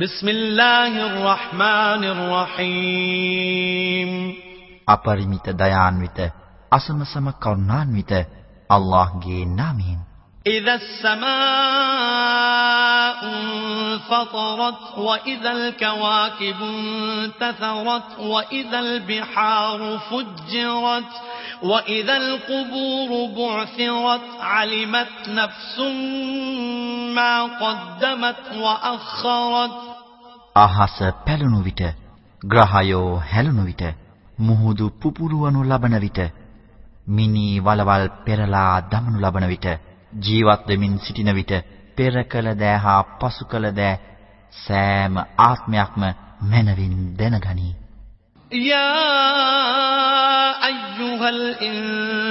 بسم الله الرحمن الرحيم අපරිමිත දයාන්විත අසමසම කරුණාන්විත අල්ලාහ්ගේ නාමයෙන් إذا السماء انفطرت وإذا الكواكب انتثرت وإذا البحار فجرت وإذا القبور بعثرت علمت نفس ما قدمت وأخرت අහස පැලුණු විට ග්‍රහයෝ හැලුණු විට මුහුදු පුපුරවනු ලබන විට මිනි වලවල් පෙරලා දමනු ලබන විට ජීවත් වෙමින් සිටින විට පෙර කළ දෑ හා පසු කළ දෑ සෑම ආත්මයක්ම මනවින් දැනගනී. යා අයියුහල් ඉන්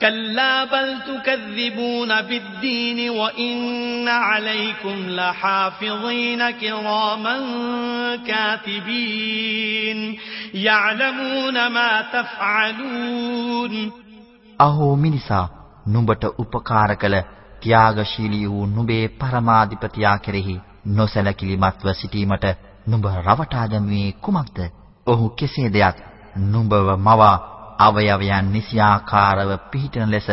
كلا بل تكذبون بالدين وإن عليكم لحافظين كراما كاتبين يعلمون ما تفعلون අහෝ මිනිසා නුඹට උපකාර කළ ත්‍යාගශීලී වූ නුඹේ පරමාධිපතියා කෙරෙහි නොසැලකිලිමත්ව සිටීමට නුඹ රවටා දැමුවේ කුමක්ද? ඔහු කෙසේදයත් නුඹව මවා අවයවයන් නිසියාකාරව පිහිටන ලෙස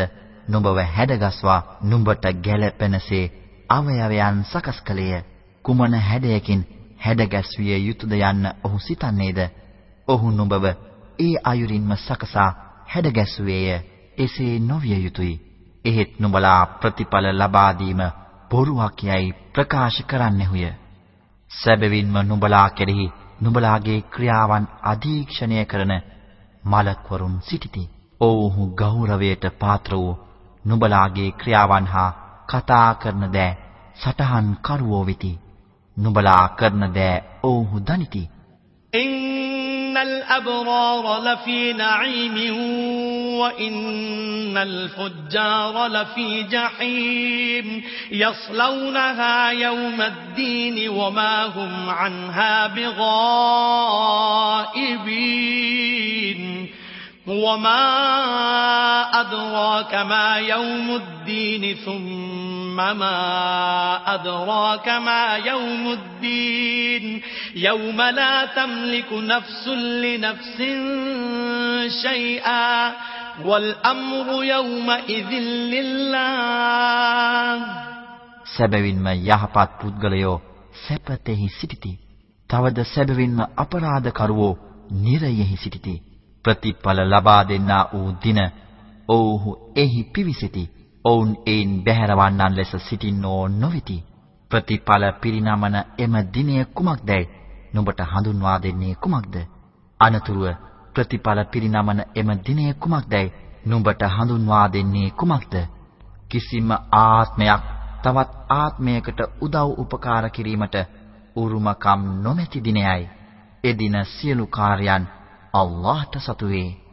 නුඹව හැඩගස්වා නුඹට ගැළපෙනසේ අවයවයන් සකස් කළේය. කුමන හැඩයකින් හැඩගැස්විය යුතුයද යන්න ඔහු සිතන්නේද? ඔහු නුඹව ඒ අයුරින්ම සකසා හැඩගැස්ුවේය. එසේ නොවිය යුතුය. එහෙත් නුඹලා ප්‍රතිඵල ලබා දීම බොරුවක් යයි ප්‍රකාශ කරන්නෙහුය. සැබවින්ම නුඹලා කෙරෙහි නුඹලාගේ ක්‍රියාවන් අධීක්ෂණය කරන මලක්වරුන් සිටිති. ඔව්හු ගෞරවයට පාත්‍ර වූ නුඹලාගේ ක්‍රියාවන් හා කතා කරන දෑ සටහන් කරුවෝ වෙති. නුඹලා කරන දෑ ඔව්හු දනිති. إن الأبرار لفي نعيم وإن الفجار لفي جحيم يصلونها يوم الدين وما هم عنها بغائبين وما أدراك ما يوم الدين ثم ما أدراك ما يوم الدين يوم لا تملك نفس لنفس شيئا والأمر يومئذ لله සැබවින්ම යහපත් පුද්ගලයෝ සැපතෙහි සිටිති. තවද සැබවින්ම අපරාධකරුවෝ නිරයෙහි සිටිති. ප්‍රතිඵල ලබා දෙන්නා වූ දින ඔව්හු එහි පිවිසෙති. ඔවුන් ඒන් බැහැරවන්නන් ලෙස සිටින්නෝ නොවිති. ප්‍රතිඵල පිරිනමන එම දිනය කුමක්දයි? නුඹට හඳුන්වා දෙන්නේ කුමක්ද? අනතුරුව ප්‍රතිඵල පිරිනමන එම දිනය කුමක්දයි? නුඹට හඳුන්වා දෙන්නේ කුමක්ද? කිසිම ආත්මයක් තවත් ආත්මයකට උදව් උපකාර කිරීමට උරුමකම් නොමැති දිනයයි. එදින සියලු කාර්යයන් අල්ලාහට සතු වේ.